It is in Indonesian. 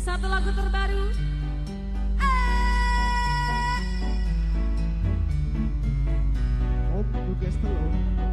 Satu lagu terbaru. Oh, Lukas Telur